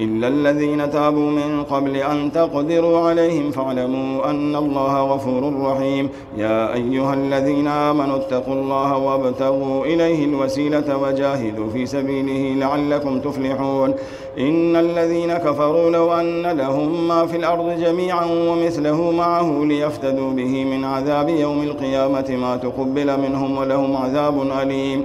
إلا الذين تابوا من قبل أن تقدروا عليهم فاعلموا أن الله غفور رحيم يا أيها الذين آمنوا اتقوا الله وابتغوا إليه الوسيلة وجاهدوا في سبيله لعلكم تفلحون إن الذين كفروا لو أن لهم ما في الأرض جميعا ومثله معه ليفتدوا به من عذاب يوم القيامة ما تقبل منهم ولهم عذاب أليم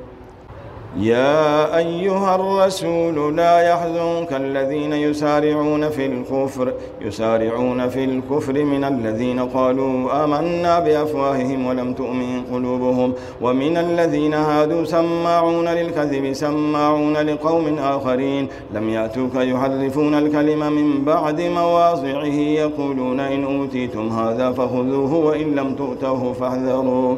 يا أيها الرسول لا يحزنك الذين يسارعون في الكفر يسارعون في الكفر من الذين قالوا آمنا بأفواههم ولم تؤمن قلوبهم ومن الذين هادوا سماعون للكذب سماعون لقوم آخرين. لم يأتوك يحرفون الكلم من بعد مواضعه يقولون إن أوتيتم هذا فخذوه وإن لم تؤتوه فاحذروا.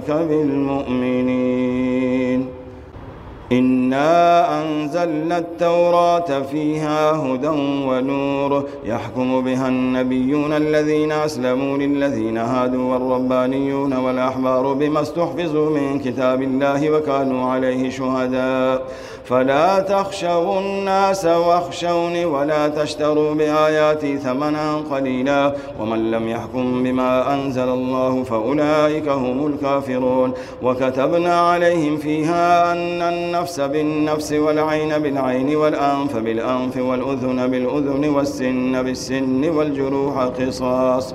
بالمؤمنين. إنا أنزلنا التوراة فيها هدى ونور يحكم بها النبيون الذين أسلموا للذين هادوا والربانيون والأحبار بما استحفظوا من كتاب الله وكانوا عليه شهداء فلا تخشوا الناس واخشوني ولا تشتروا بآياتي ثمنا قليلا ومن لم يحكم بما أنزل الله فأولئك هم الكافرون وكتبنا عليهم فيها أن النفس بالنفس والعين بالعين والأنف بالأنف والأذن بالأذن والسن بالسن والجروح قصاص.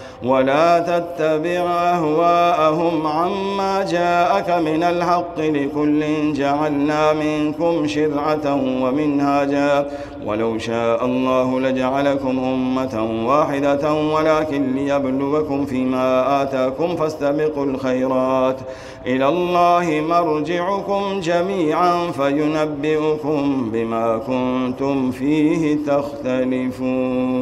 ولا تتبع أهواءهم عما جاءك من الحق لكل جعلنا منكم شرعة ومنهاجا. ولو شاء الله لجعلكم أمة واحدة ولكن ليبلوكم فيما آتاكم فاستبقوا الخيرات. إلى الله مرجعكم جميعا فينبئكم بما كنتم فيه تختلفون.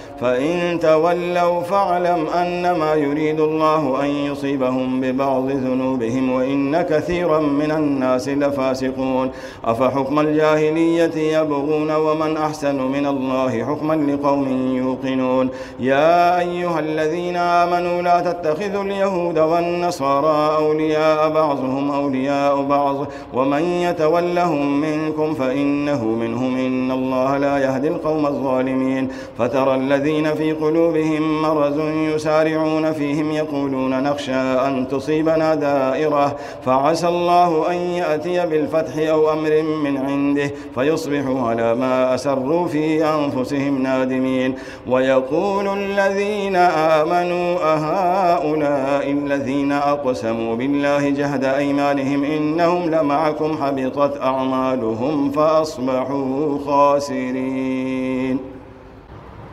فإن تولوا فاعلم أنما يريد الله أن يصيبهم ببعض ذنوبهم وإن كثيرا من الناس لفاسقون. أفحكم الجاهلية يبغون ومن أحسن من الله حكما لقوم يوقنون. يا أيها الذين آمنوا لا تتخذوا اليهود والنصارى أولياء بعضهم أولياء بعض. ومن يتولهم منكم فإنه منهم. إن الله لا يهدي القوم الظالمين. فترى الذين الذين في قلوبهم مرض يسارعون فيهم يقولون نخشى أن تصيبنا دائرة فعسى الله أن يأتي بالفتح أو أمر من عنده فيصبحوا على ما أسروا في أنفسهم نادمين. ويقول الذين آمنوا أهؤلاء الذين أقسموا بالله جهد أيمانهم إنهم لمعكم حبطت أعمالهم فأصبحوا خاسرين.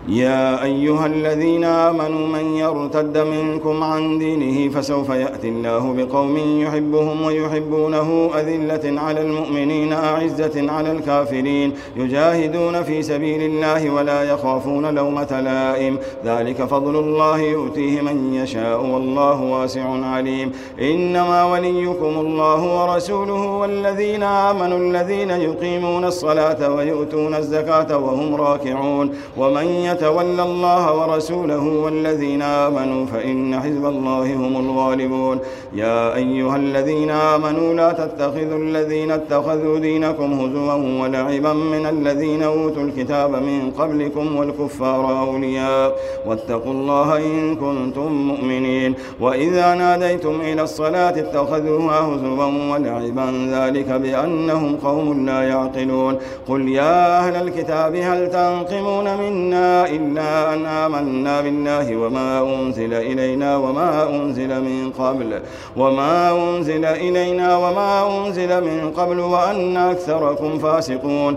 يا أيها الذين آمنوا من يرتد منكم عن دينه فسوف يأتي الله بقوم يحبهم ويحبونه أذلة على المؤمنين أعزة على الكافرين يجاهدون في سبيل الله ولا يخافون لومة لائم. ذلك فضل الله يؤتيه من يشاء والله واسع عليم. إنما وليكم الله ورسوله والذين آمنوا الذين يقيمون الصلاة ويؤتون الزكاة وهم راكعون. ومن يتولى الله ورسوله والذين آمنوا فإن حزب الله هم الغالبون. يا أيها الذين آمنوا لا تتخذوا الذين اتخذوا دينكم هزوا ولعبا من الذين أوتوا الكتاب من قبلكم والكفار أولياء. واتقوا الله إن كنتم مؤمنين. وإذا ناديتم إلى الصلاة اتخذوها هزوا ولعبا ذلك بأنهم قوم لا يعقلون. قل يا أهل الكتاب هل تنقمون منا إلا أن آمنا بالله وما أنزل إلينا وما أنزل من قبل وما أنزل إلينا وما أنزل من قبل وأن أكثركم فاسقون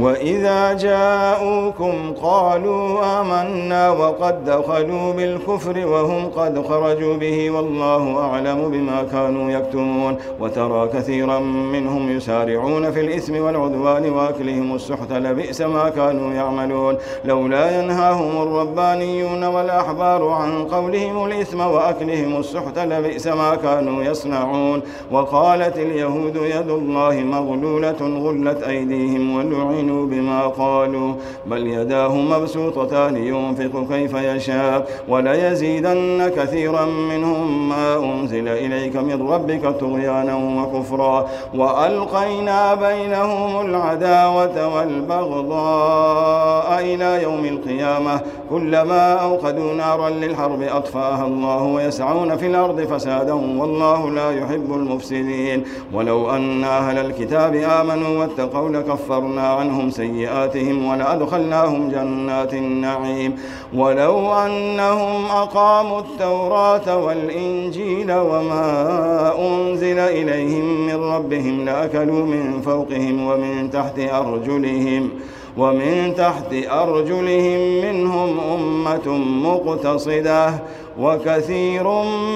وإذا جاءوكم قالوا آمنا وقد دخلوا بالكفر وهم قد خرجوا به والله أعلم بما كانوا يكتمون وترى كثيرا منهم يسارعون في الإثم والعدوان وأكلهم السحت لبئس ما كانوا يعملون لولا ينهاهم الربانيون والأحبار عن قولهم الإثم وأكلهم السحت لبئس ما كانوا يصنعون وقالت اليهود يد الله مغلولة غلت أيديهم ولعنوا يؤمنوا بما قالوا بل يداه مبسوطتان ينفق كيف يشاء وليزيدن كثيرا منهم ما أنزل إليك من ربك طغيانا وكفرا. وألقينا بينهم العداوة والبغضاء إلى يوم القيامة. كلما أوقدوا نارا للحرب أطفاها الله ويسعون في الأرض فسادا والله لا يحب المفسدين. ولو أن أهل الكتاب آمنوا واتقوا لكفرنا عنهم عنهم سيئاتهم ولأدخلناهم جنات النعيم. ولو أنهم أقاموا التوراة والإنجيل وما أنزل إليهم من ربهم لأكلوا من فوقهم ومن تحت أرجلهم ومن تحت أرجلهم منهم أمة مقتصدة وكثير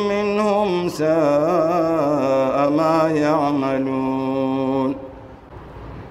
منهم ساء ما يعملون.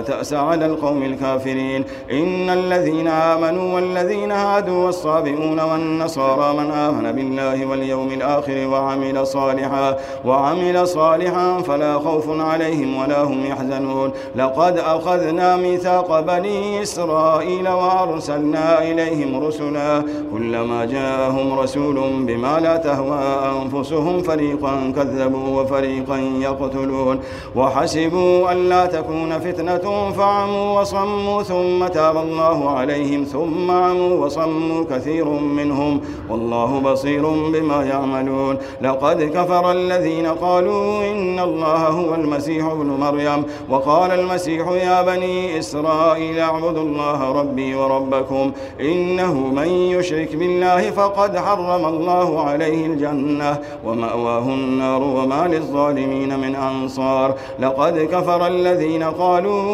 تأس على القوم الكافرين. إن الذين آمنوا والذين هادوا والصابئون والنصارى من آمن بالله واليوم الآخر وعمل صالحا وعمل صالحا فلا خوف عليهم ولا هم يحزنون. لقد أخذنا ميثاق بني إسرائيل وأرسلنا إليهم رسلا. كلما جاءهم رسول بما لا تهوى أنفسهم فريقا كذبوا وفريقا يقتلون. وحسبوا أن لا تكون فتنة فعموا وصموا ثم تاب الله عليهم ثم عموا وصموا كثير منهم والله بصير بما يعملون. لقد كفر الذين قالوا إن الله هو المسيح ابن مريم وقال المسيح يا بني إسرائيل اعبدوا الله ربي وربكم إنه من يشرك بالله فقد حرم الله عليه الجنة ومأواه النار وما للظالمين من أنصار. لقد كفر الذين قالوا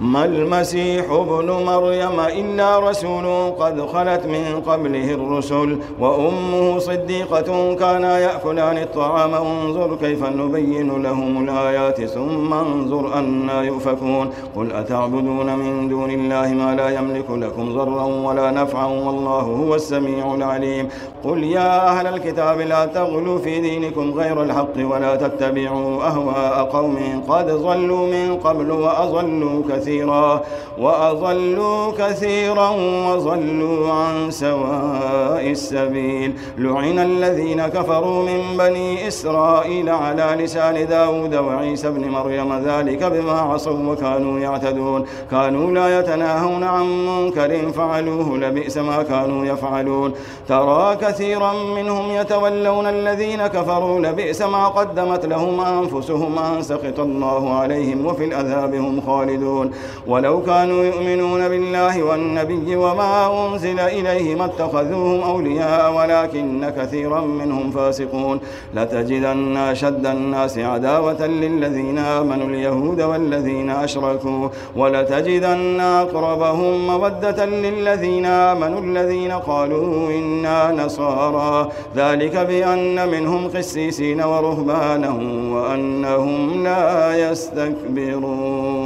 ما المسيح ابن مريم إلا رسول قد خلت من قبله الرسل وأمه صديقة كانا يأكلان الطعام انظر كيف نبين لهم الآيات ثم انظر أنا يؤفكون. قل أتعبدون من دون الله ما لا يملك لكم ضرا ولا نفعا والله هو السميع العليم. قل يا أهل الكتاب لا تغلوا في دينكم غير الحق ولا تتبعوا أهواء قوم قد ضلوا من قبل وأضلوا كثيرا. كثيرا وأضلوا كثيرا وضلوا عن سواء السبيل. لعن الذين كفروا من بني إسرائيل على لسان داود وعيسى بن مريم ذلك بما عصوا وكانوا يعتدون. كانوا لا يتناهون عن منكر فعلوه لبئس ما كانوا يفعلون. ترى كثيرا منهم يتولون الذين كفروا لبئس ما قدمت لهم أنفسهم أن سخط الله عليهم وفي الأذاب هم خالدون. ولو كانوا يؤمنون بالله والنبي وما أنزل إليه ما اتخذوهم أولياء ولكن كثيرا منهم فاسقون. لتجدن أشد الناس عداوة للذين آمنوا اليهود والذين أشركوا. ولتجدن أقربهم مودة للذين آمنوا الذين قالوا إنا نصارى. ذلك بأن منهم قسيسين ورهبانا وأنهم لا يستكبرون.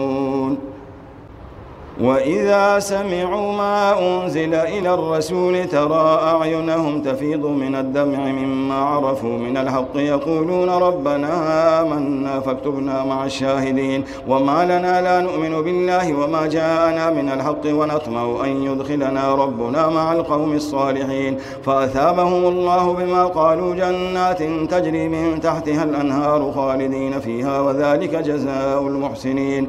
وإذا سمعوا ما أنزل إلى الرسول ترى أعينهم تفيض من الدمع مما عرفوا من الحق يقولون ربنا آمنا فاكتبنا مع الشاهدين. وما لنا لا نؤمن بالله وما جاءنا من الحق ونطمع أن يدخلنا ربنا مع القوم الصالحين. فأثابهم الله بما قالوا جنات تجري من تحتها الأنهار خالدين فيها وذلك جزاء المحسنين.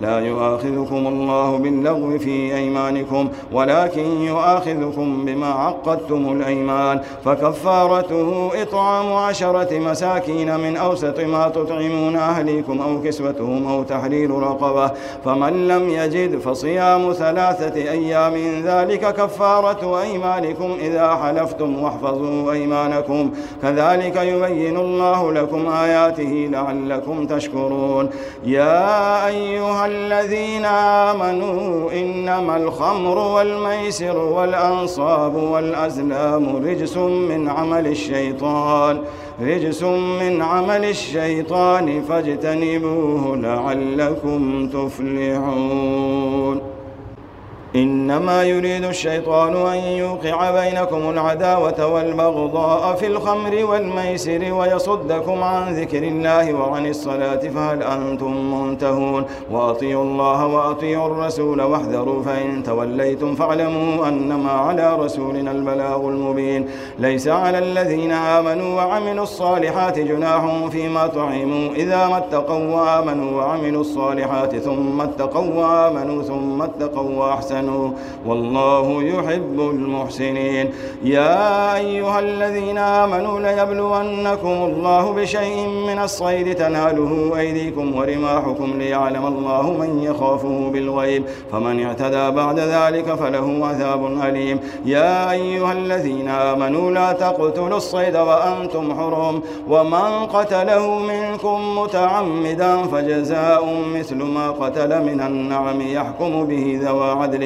لا يؤاخذكم الله باللغو في أيمانكم ولكن يؤاخذكم بما عقدتم الأيمان. فكف كفارته إطعام عشرة مساكين من أوسط ما تطعمون أهليكم أو كسوتهم أو تحرير رقبة. فمن لم يجد فصيام ثلاثة أيام ذلك كفارة أيمانكم إذا حلفتم واحفظوا أيمانكم. كذلك يبين الله لكم آياته لعلكم تشكرون. يا أيها الذين آمنوا إنما الخمر والميسر والأنصاب والأزلام رجس من عمل الشيطان رجس من عمل الشيطان فاجتنبوه لعلكم تفلحون. إنما يريد الشيطان أن يوقع بينكم العداوة والبغضاء في الخمر والميسر ويصدكم عن ذكر الله وعن الصلاة فهل أنتم منتهون؟ وأطيعوا الله وأطيعوا الرسول واحذروا فإن توليتم فاعلموا أنما على رسولنا البلاغ المبين. ليس على الذين آمنوا وعملوا الصالحات جناح فيما طعموا. إذا ما اتقوا وآمنوا وعملوا الصالحات ثم اتقوا وآمنوا ثم اتقوا وأحسنوا. آمنوا والله يحب المحسنين. يا أيها الذين آمنوا ليبلونكم الله بشيء من الصيد تناله أيديكم ورماحكم ليعلم الله من يخافه بالغيب. فمن اعتدى بعد ذلك فله عذاب أليم. يا أيها الذين آمنوا لا تقتلوا الصيد وأنتم حرم. ومن قتله منكم متعمدا فجزاء مثل ما قتل من النعم يحكم به ذوى عدل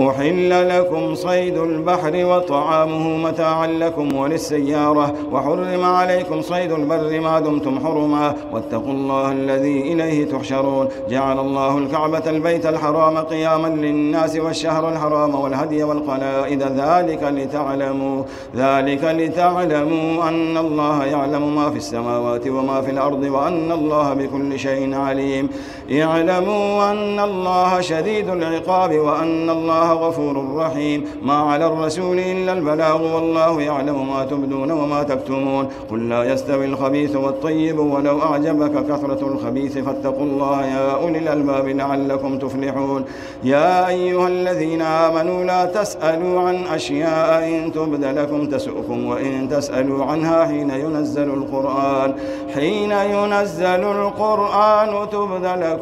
أحل لكم صيد البحر وطعامه متاعا لكم وللسيارة. وحرم عليكم صيد البر ما دمتم حرما. واتقوا الله الذي إليه تحشرون. جعل الله الكعبة البيت الحرام قياما للناس والشهر الحرام والهدي والقلائد. ذلك لتعلموا ذلك لتعلموا أن الله يعلم ما في السماوات وما في الأرض وأن الله بكل شيء عليم. اعلموا أن الله شديد العقاب وأن الله غفور رحيم. ما على الرسول إلا البلاغ والله يعلم ما تبدون وما تكتمون. قل لا يستوي الخبيث والطيب ولو أعجبك كثرة الخبيث فاتقوا الله يا أولي الألباب لعلكم تفلحون. يا أيها الذين آمنوا لا تسألوا عن أشياء إن تبد لكم تسؤكم وإن تسألوا عنها حين ينزل القرآن. حين ينزل القرآن تبد لكم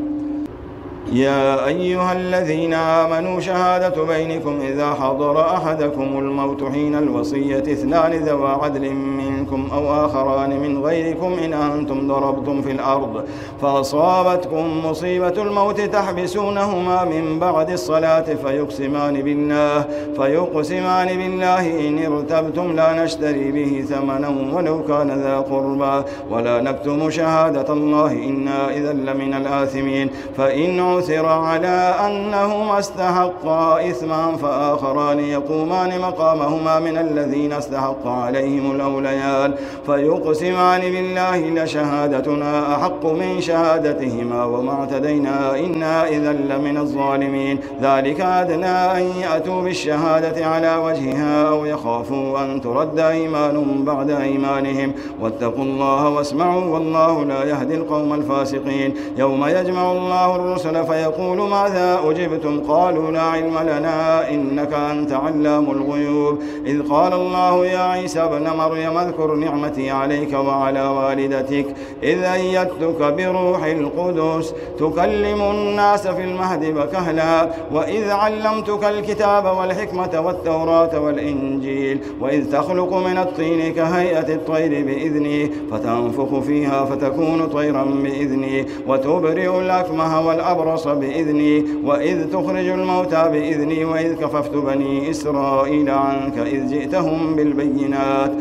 يا أيها الذين آمنوا شهادة بينكم إذا حضر أحدكم الموت حين الوصية اثنان ذوى عدل منكم أو آخران من غيركم إن أنتم ضربتم في الأرض فأصابتكم مصيبة الموت تحبسونهما من بعد الصلاة فيقسمان بالله فيقسمان بالله إن ارتبتم لا نشتري به ثمنا ولو كان ذا قربى ولا نكتم شهادة الله إنا إذا لمن الآثمين فإن عثر على أنهما استحقا إثما فآخران يقومان مقامهما من الذين استحق عليهم الأوليان فيقسمان بالله لشهادتنا أحق من شهادتهما وما اعتدينا إنا إذا لمن الظالمين. ذلك أدنى أن يأتوا بالشهادة على وجهها أو يخافوا أن ترد إيمان بعد إيمانهم. واتقوا الله واسمعوا والله لا يهدي القوم الفاسقين. يوم يجمع الله الرسل فيقول ماذا أجبتم؟ قالوا لا علم لنا إنك أنت علام الغيوب. إذ قال الله يا عيسى ابن مريم اذكر نعمتي عليك وعلى والدتك إذ أيدتك بروح القدس تكلم الناس في المهد وكهلا وإذ علمتك الكتاب والحكمة والتوراة والإنجيل وإذ تخلق من الطين كهيئة الطير بإذني فتنفخ فيها فتكون طيرا بإذني وتبرئ الأكمه والأبرص بإذني وإذ تخرج الموتى بإذني وإذ كففت بني إسرائيل عنك إذ جئتهم بالبينات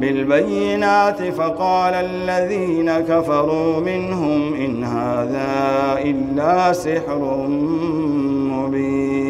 بالبينات فقال الذين كفروا منهم إن هذا إلا سحر مبين.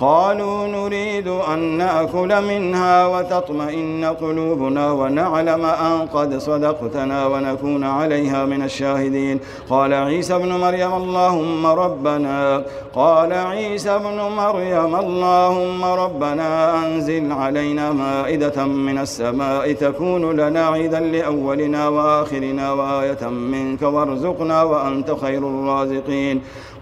قالوا نريد أن نأكل منها وتطمئن قلوبنا ونعلم أن قد صدقتنا ونكون عليها من الشاهدين. قال عيسى ابن مريم اللهم ربنا قال عيسى ابن مريم اللهم ربنا أنزل علينا مائدة من السماء تكون لنا عيدا لأولنا وآخرنا وآية منك وارزقنا وأنت خير الرازقين.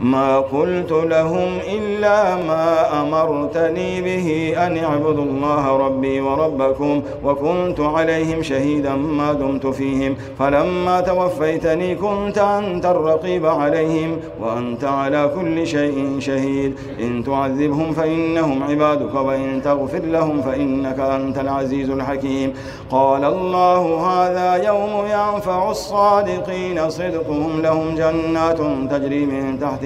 ما قلت لهم إلا ما أمرتني به أن اعبدوا الله ربي وربكم وكنت عليهم شهيدا ما دمت فيهم. فلما توفيتني كنت أنت الرقيب عليهم وأنت على كل شيء شهيد. إن تعذبهم فإنهم عبادك وإن تغفر لهم فإنك أنت العزيز الحكيم. قال الله هذا يوم ينفع الصادقين صدقهم لهم جنات تجري من تحت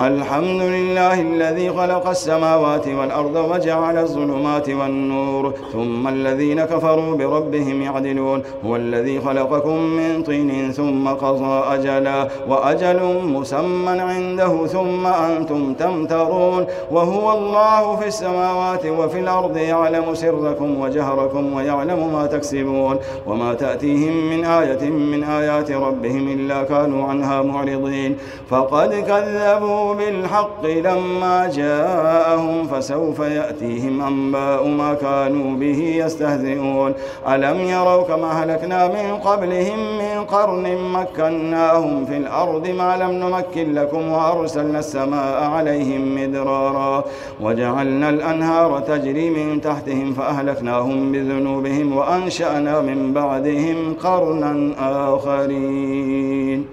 الحمد لله الذي خلق السماوات والأرض وجعل الظلمات والنور ثم الذين كفروا بربهم يعدلون. هو الذي خلقكم من طين ثم قضى أجلا وأجل مسمى عنده ثم أنتم تمترون. وهو الله في السماوات وفي الأرض يعلم سركم وجهركم ويعلم ما تكسبون. وما تأتيهم من آية من آيات ربهم إلا كانوا عنها معرضين. فقد كذبوا بالحق لما جاءهم فسوف يأتيهم أنباء ما كانوا به يستهزئون. ألم يروا كما هلكنا من قبلهم من قرن مكناهم في الأرض ما لم نمكن لكم وأرسلنا السماء عليهم مدرارا. وجعلنا الأنهار تجري من تحتهم فأهلكناهم بذنوبهم وأنشأنا من بعدهم قرنا آخرين.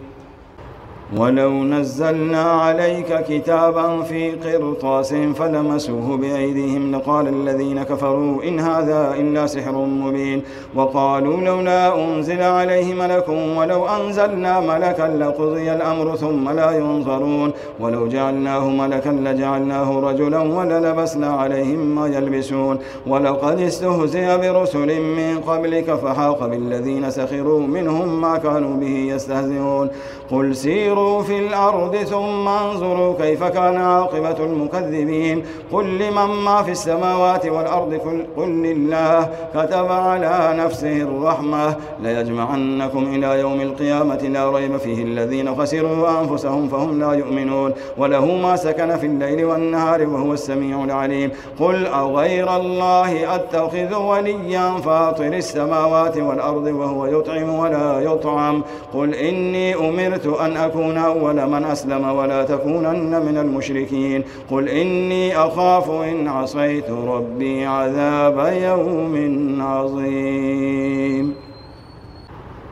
ولو نزلنا عليك كتابا في قرطاس فلمسوه بأيديهم لقال الذين كفروا إن هذا إلا سحر مبين وقالوا لولا أنزل عليه ملك ولو أنزلنا ملكا لقضي الأمر ثم لا ينظرون ولو جعلناه ملكا لجعلناه رجلا وللبسنا عليهم ما يلبسون ولقد استهزئ برسل من قبلك فحاق بالذين سخروا منهم ما كانوا به يستهزئون قل سيروا سيروا في الأرض ثم انظروا كيف كان عاقبة المكذبين. قل لمن ما في السماوات والأرض؟ قل لله. كتب على نفسه الرحمة. ليجمعنكم إلى يوم القيامة. لا ريب فيه الذين خسروا أنفسهم فهم لا يؤمنون. وله ما سكن في الليل والنهار وهو السميع العليم. قل أغير الله أتخذ وليا فاطر السماوات والأرض وهو يطعم ولا يطعم؟ قل إني أمرت أن أكون تكون أول من أسلم ولا تكونن من المشركين. قل إني أخاف إن عصيت ربي عذاب يوم عظيم.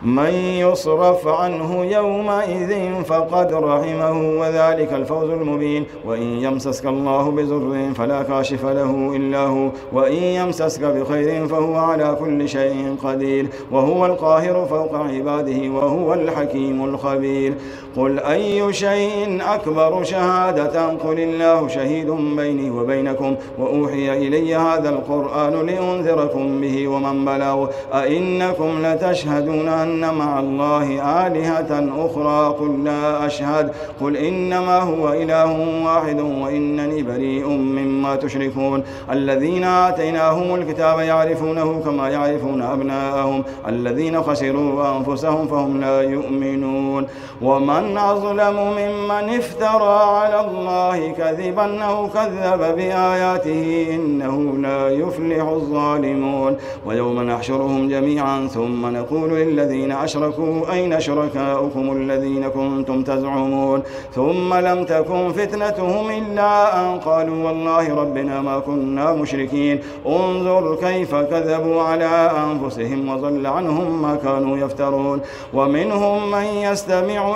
من يصرف عنه يومئذ فقد رحمه وذلك الفوز المبين. وإن يمسسك الله بزر فلا كاشف له إلا هو. وإن يمسسك بخير فهو على كل شيء قدير. وهو القاهر فوق عباده وهو الحكيم الخبير. قل أي شيء أكبر شهادة قل الله شهيد بيني وبينكم وأوحي إلي هذا القرآن لأنذركم به ومن بلغ أئنكم لتشهدون أن مع الله آلهة أخرى قل لا أشهد قل إنما هو إله واحد وإنني بريء مما تشركون الذين آتيناهم الكتاب يعرفونه كما يعرفون أبناءهم الذين خسروا أنفسهم فهم لا يؤمنون ومن أظلم ممن افترى على الله كذبا أو كذب بآياته إنه لا يفلح الظالمون. ويوم نحشرهم جميعا ثم نقول للذين أشركوا أين شركاؤكم الذين كنتم تزعمون؟ ثم لم تكن فتنتهم إلا أن قالوا والله ربنا ما كنا مشركين. انظر كيف كذبوا على أنفسهم وضل عنهم ما كانوا يفترون. ومنهم من يستمع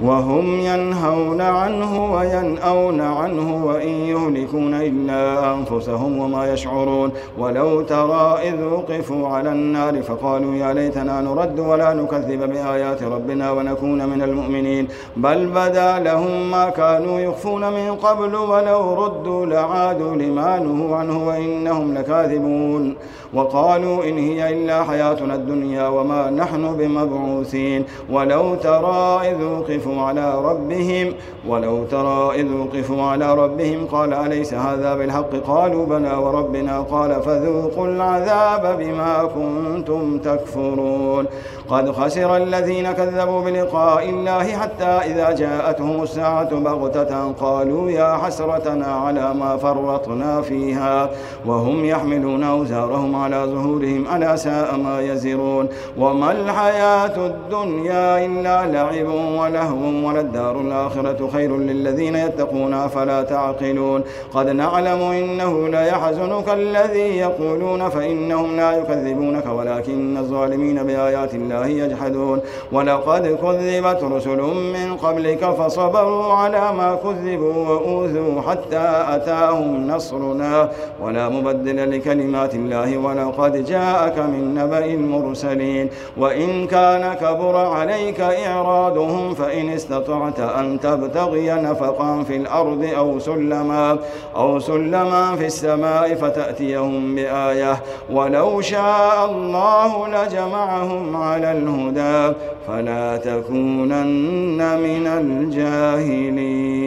وهم ينهون عنه وينأون عنه وإن يهلكون إلا أنفسهم وما يشعرون. ولو ترى إذ وقفوا على النار فقالوا يا ليتنا نرد ولا نكذب بآيات ربنا ونكون من المؤمنين. بل بدا لهم ما كانوا يخفون من قبل ولو ردوا لعادوا لما نهوا عنه وإنهم لكاذبون. وقالوا إن هي إلا حياتنا الدنيا وما نحن بمبعوثين. ولو ترى إذ وقفوا على ربهم ولو ترى إذ وقفوا على ربهم قال أليس هذا بالحق؟ قالوا بلى وربنا قال فذوقوا العذاب بما كنتم تكفرون. قد خسر الذين كذبوا بلقاء الله حتى إذا جاءتهم الساعة بغتة قالوا يا حسرتنا على ما فرطنا فيها وهم يحملون أوزارهم على ظهورهم ألا ساء ما يزرون وما الحياة الدنيا إلا لعب ولهو وللدار الآخرة خير للذين يتقون أفلا تعقلون قد نعلم إنه ليحزنك الذي يقولون فإنهم لا يكذبونك ولكن الظالمين بآيات الله يجحدون. ولقد كذبت رسل من قبلك فصبروا على ما كذبوا وأوذوا حتى أتاهم نصرنا. ولا مبدل لكلمات الله ولقد جاءك من نبأ المرسلين. وإن كان كبر عليك إعراضهم فإن استطعت أن تبتغي نفقا في الأرض أو سلما أو سلما في السماء فتأتيهم بآية. ولو شاء الله لجمعهم على الهدى فلا تكونن من الجاهلين.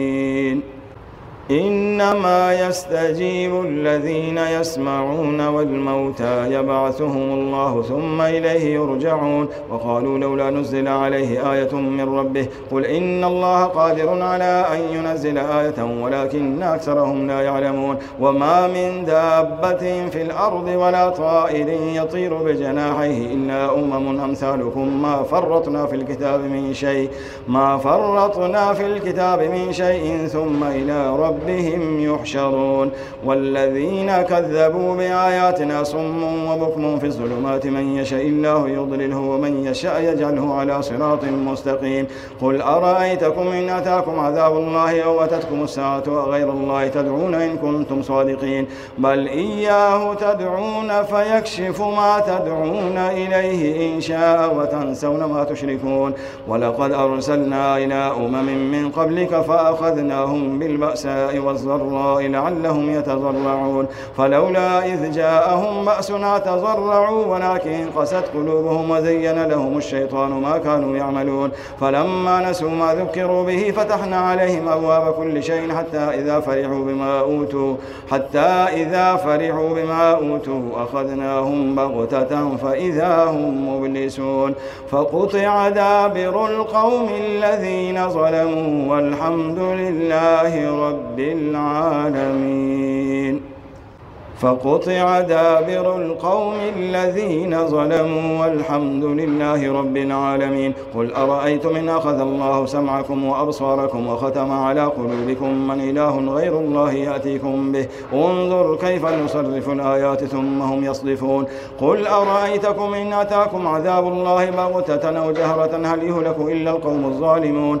إنما يستجيب الذين يسمعون والموتى يبعثهم الله ثم إليه يرجعون وقالوا لولا نزل عليه آية من ربه قل إن الله قادر على أن ينزل آية ولكن أكثرهم لا يعلمون وما من دابة في الأرض ولا طائر يطير بجناحيه إلا أمم أمثالكم ما فرطنا في الكتاب من شيء ما فرطنا في الكتاب من شيء ثم إلى رب ربهم يحشرون والذين كذبوا بآياتنا صم وبكم في الظلمات من يشاء الله يضلله ومن يشاء يجعله على صراط مستقيم قل أرأيتكم إن أتاكم عذاب الله أو أتتكم الساعة غير الله تدعون إن كنتم صادقين بل إياه تدعون فيكشف ما تدعون إليه إن شاء وتنسون ما تشركون ولقد أرسلنا إلى أمم من قبلك فأخذناهم بالبأساء والضراء لعلهم يتضرعون. فلولا إذ جاءهم بأسنا تضرعوا ولكن قست قلوبهم وزين لهم الشيطان ما كانوا يعملون. فلما نسوا ما ذكروا به فتحنا عليهم أبواب كل شيء حتى إذا فرحوا بما أوتوا حتى إذا فرحوا بما أوتوا أخذناهم بغتة فإذا هم مبلسون. فقطع دابر القوم الذين ظلموا والحمد لله رب العالمين فقطع دابر القوم الذين ظلموا والحمد لله رب العالمين. قل أرأيتم إن أخذ الله سمعكم وأبصاركم وختم على قلوبكم من إله غير الله يأتيكم به. انظر كيف نصرف الآيات ثم هم يصدفون. قل أرأيتكم إن أتاكم عذاب الله بغتة أو جهرة هل يهلك إلا القوم الظالمون.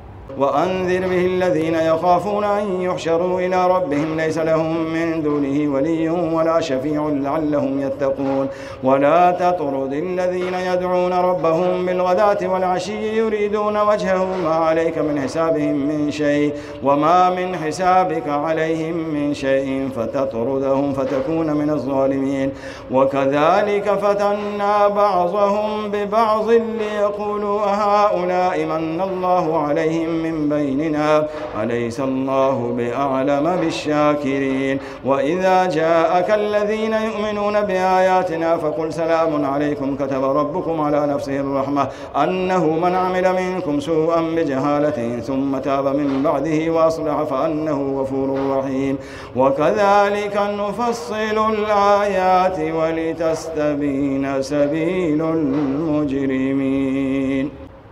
وأنذر به الذين يخافون أن يحشروا إلى ربهم ليس لهم من دونه ولي ولا شفيع لعلهم يتقون. ولا تطرد الذين يدعون ربهم بالغداة والعشي يريدون وجهه ما عليك من حسابهم من شيء وما من حسابك عليهم من شيء فتطردهم فتكون من الظالمين. وكذلك فتنا بعضهم ببعض ليقولوا هؤلاء من الله عليهم من بيننا أليس الله بأعلم بالشاكرين؟ وإذا جاءك الذين يؤمنون بآياتنا فقل سلام عليكم كتب ربكم على نفسه الرحمة أنه من عمل منكم سوءا بجهالة ثم تاب من بعده وأصلح فأنه غفور رحيم. وكذلك نفصل الآيات ولتستبين سبيل المجرمين.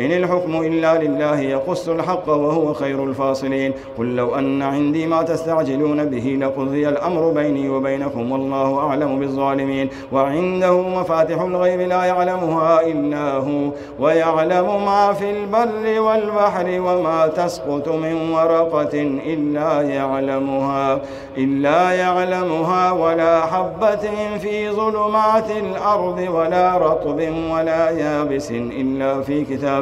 إن الحكم إلا لله يقص الحق وهو خير الفاصلين. قل لو أن عندي ما تستعجلون به لقضي الأمر بيني وبينكم والله أعلم بالظالمين. وعنده مفاتح الغيب لا يعلمها إلا هو ويعلم ما في البر والبحر وما تسقط من ورقة إلا يعلمها إلا يعلمها ولا حبة في ظلمات الأرض ولا رطب ولا يابس إلا في كتاب